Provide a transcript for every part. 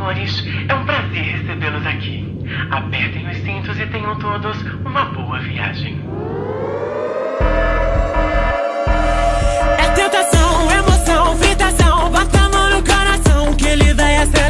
senhores. É um prazer recebê-los aqui. Apertem os cintos e tenham todos uma boa viagem. É tentação, emoção, fritação. Bota a mão no coração que ele vai acelerar.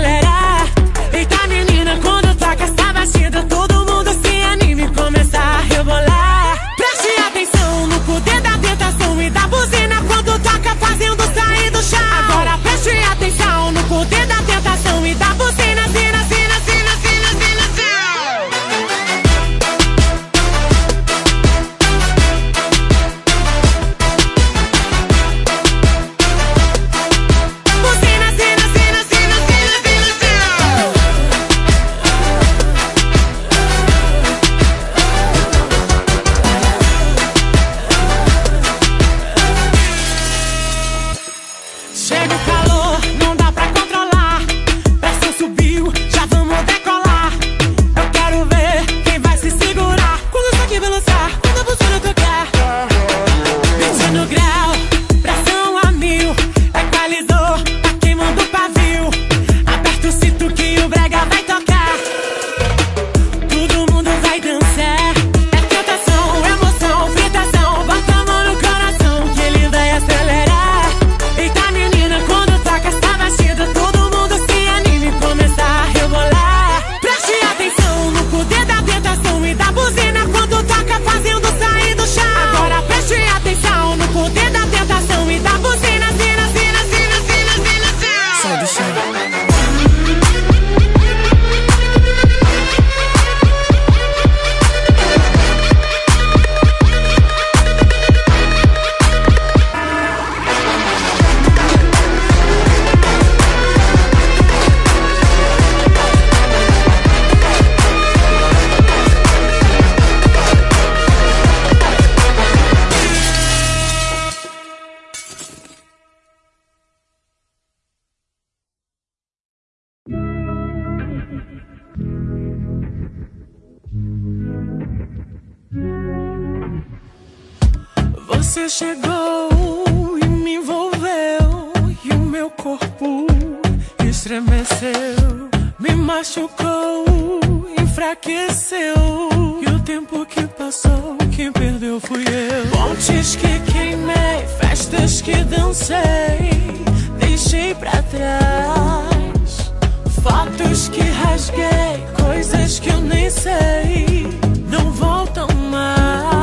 Chegou e me envolveu e o meu corpo estremeceu, me machucou, enfraqueceu e o tempo que passou quem perdeu fui eu. Pontes que queimei, festas que dancei, deixei para trás, fotos que rasguei, coisas que eu nem sei, não voltam mais.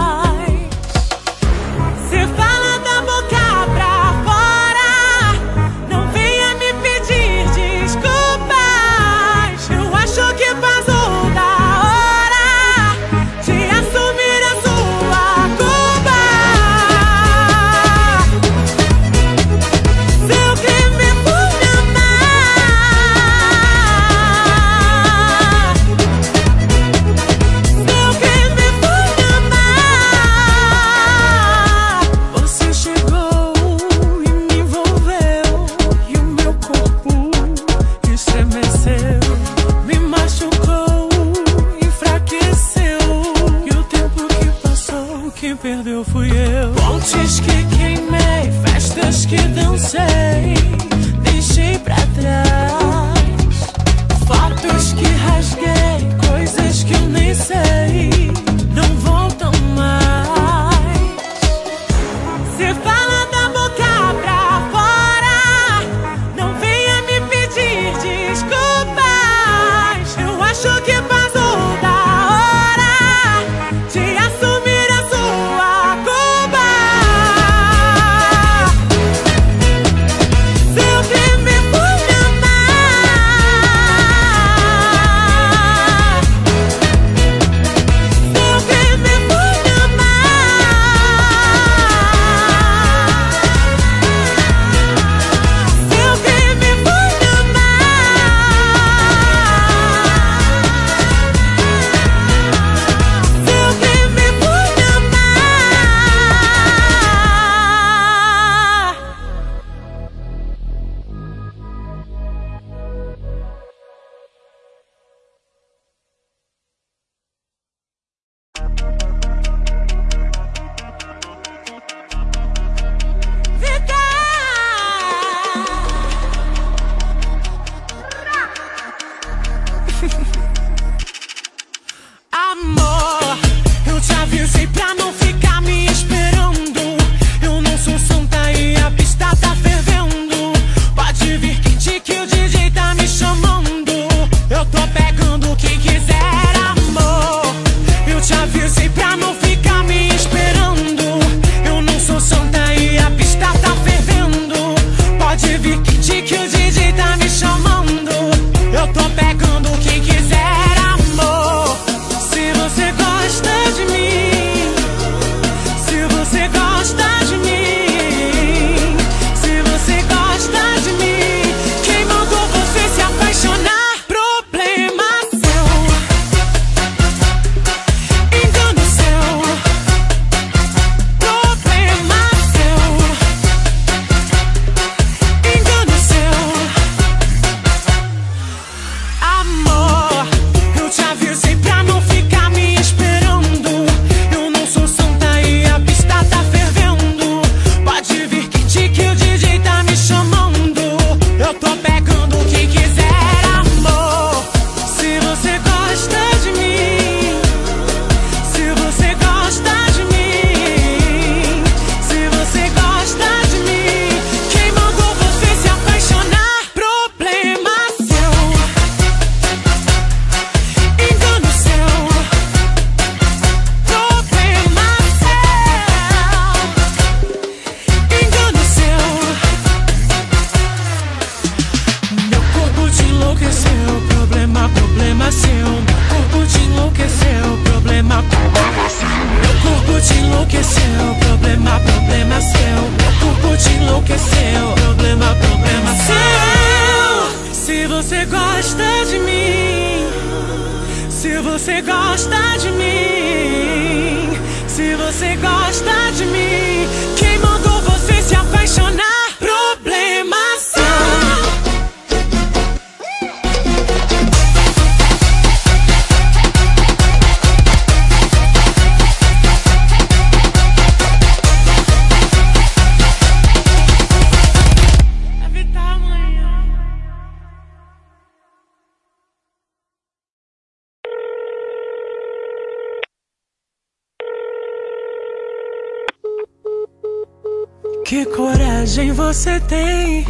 Que coragem você tem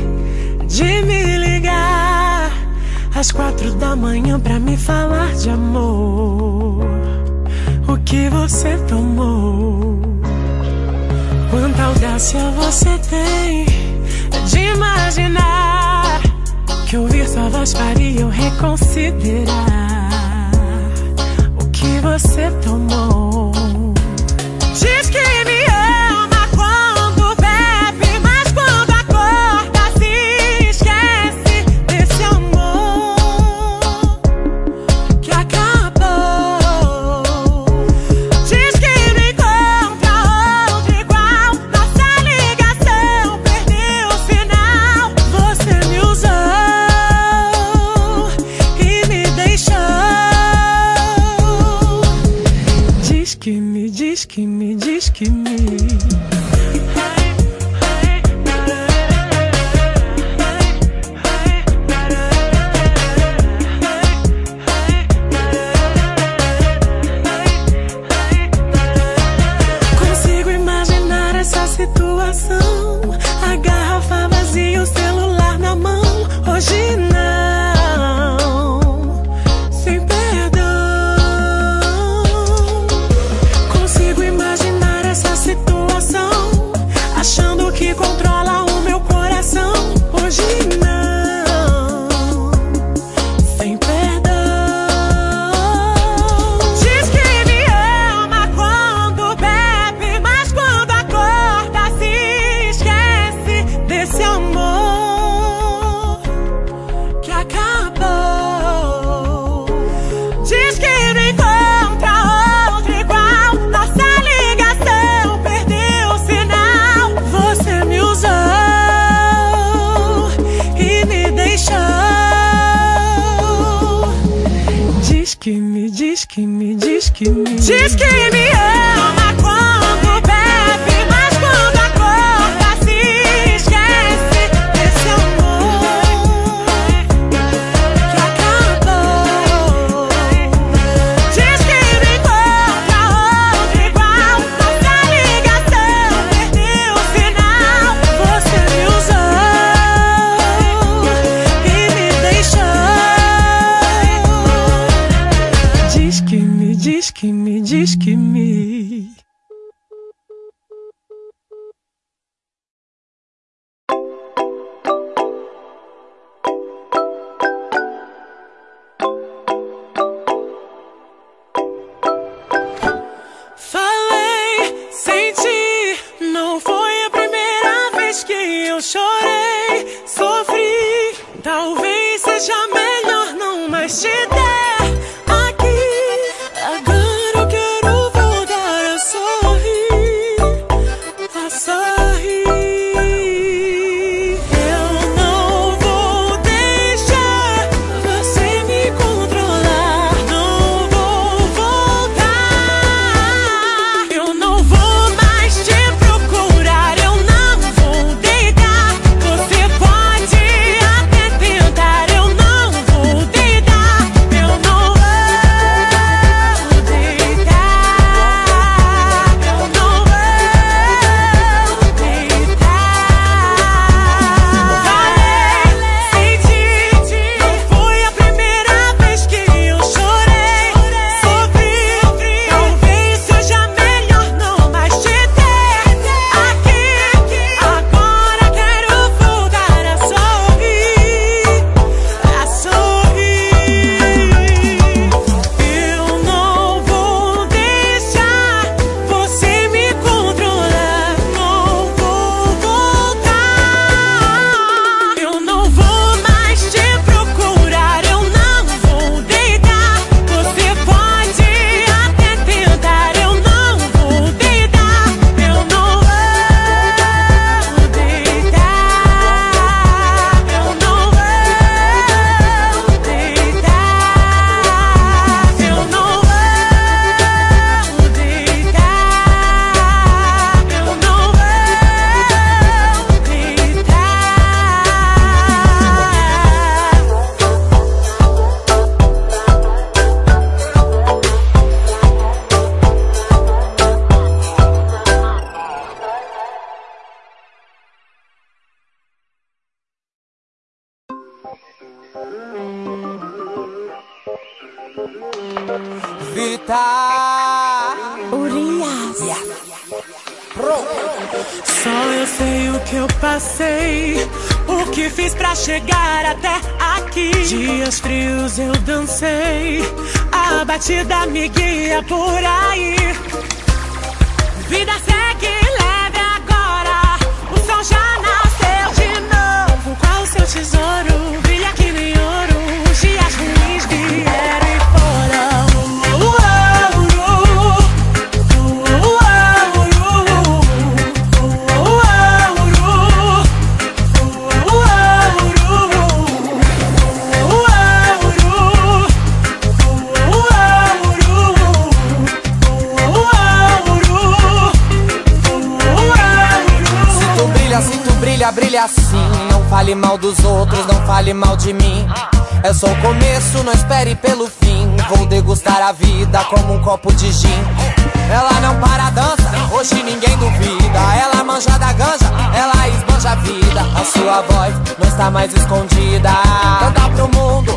de me ligar às quatro da manhã pra me falar de amor? O que você tomou? Quanta audácia você tem de imaginar que ouvir sua voz faria eu reconsiderar o que você tomou? Diz que me que me diz, que me diz, que me diz que me ama. Batida me guia por aí. Vida segue leve agora. O sol já nasceu de novo. Qual o seu tesouro? Fale mal dos outros, não fale mal de mim. É só o começo, não espere pelo fim. Vou degustar a vida como um copo de gin. Ela não para a dança, hoje ninguém duvida. Ela manja da ganja, ela esbanja a vida. A sua voz não está mais escondida. Canta pro mundo,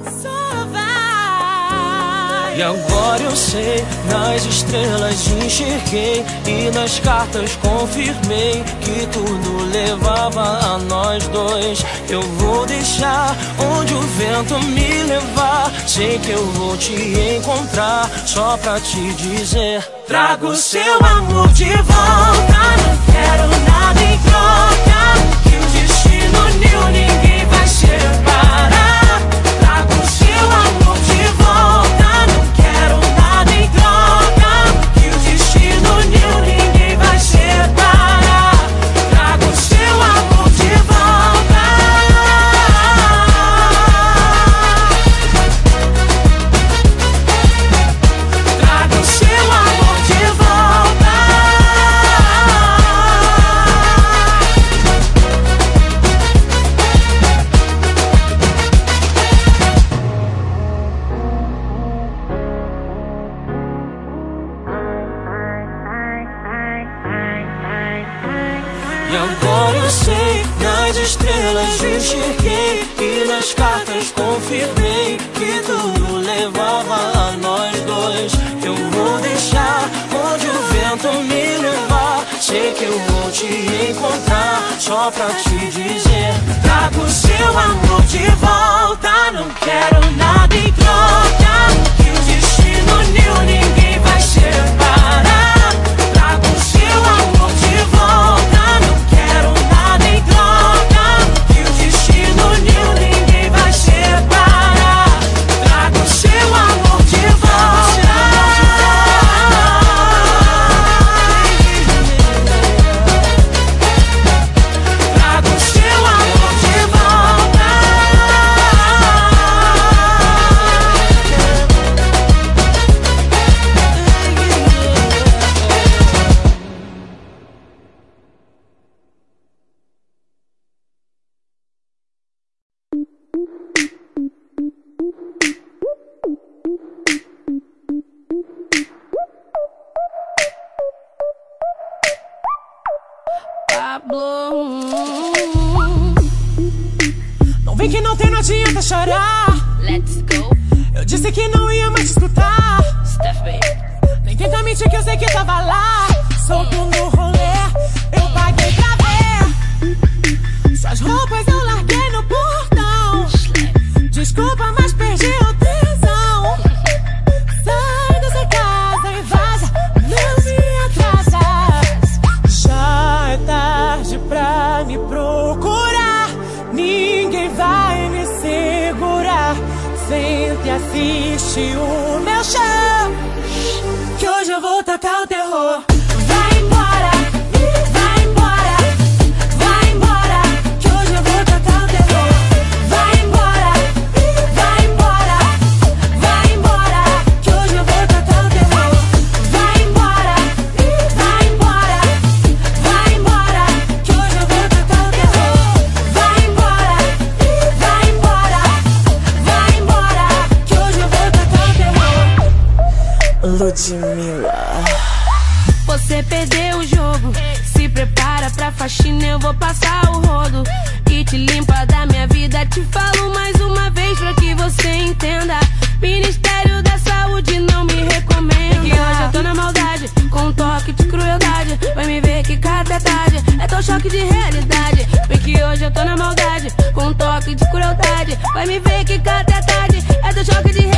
E agora eu sei, nas estrelas enxerguei e nas cartas confirmei que tudo levava a nós dois. Eu vou deixar onde o vento me levar. Sei que eu vou te encontrar só pra te dizer: Trago seu amor de volta. Let's go. Eu disse que não ia mais te escutar. Ninguém tá baby. Nem tenta mentir que eu sei que tava lá. Soltando o total terror. Quente aqui. É tão raro bailar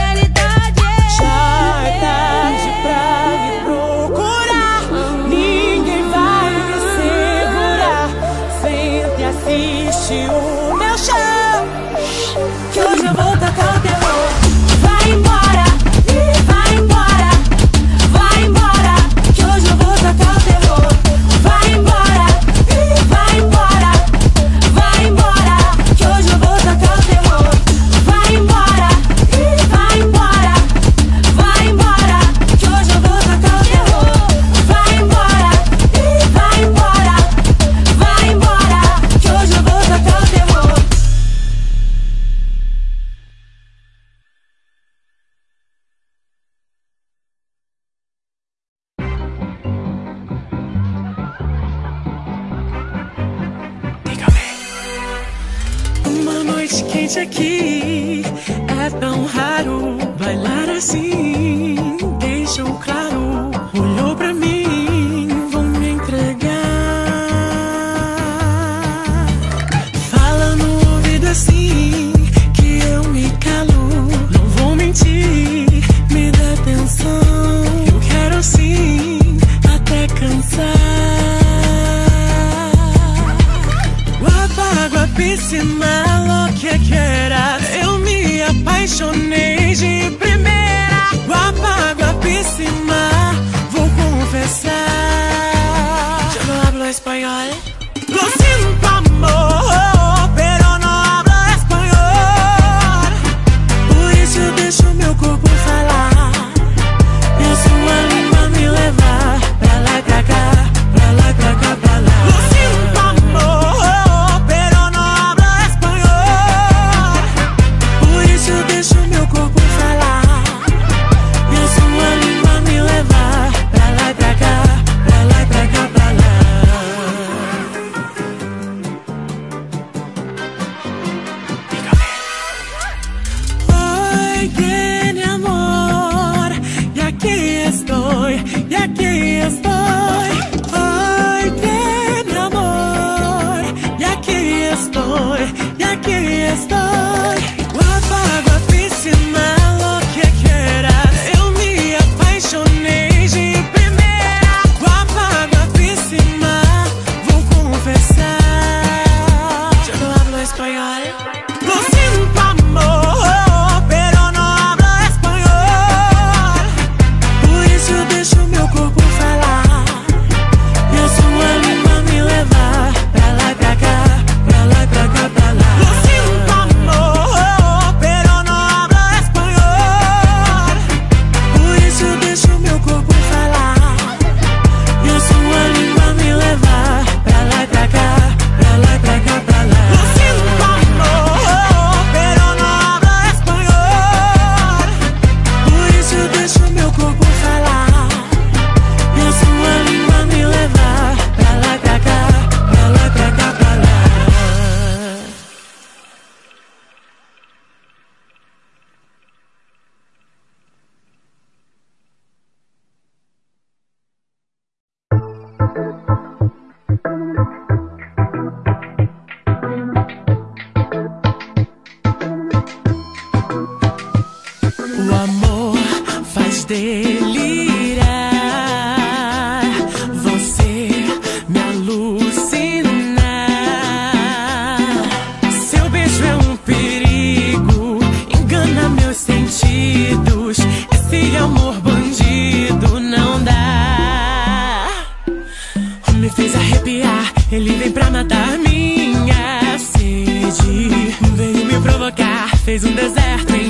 aqui. Sonhei de fez um deserto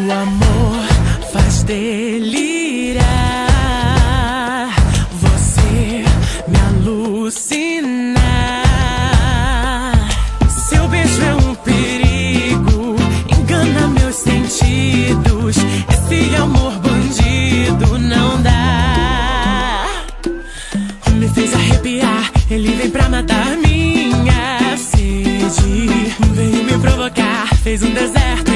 O amor faz delirar. Você me alucina. Seu beijo é um perigo, engana meus sentidos. Esse amor bandido não dá. Me fez arrepiar, ele vem pra matar minha sede. Veio me provocar, fez um deserto.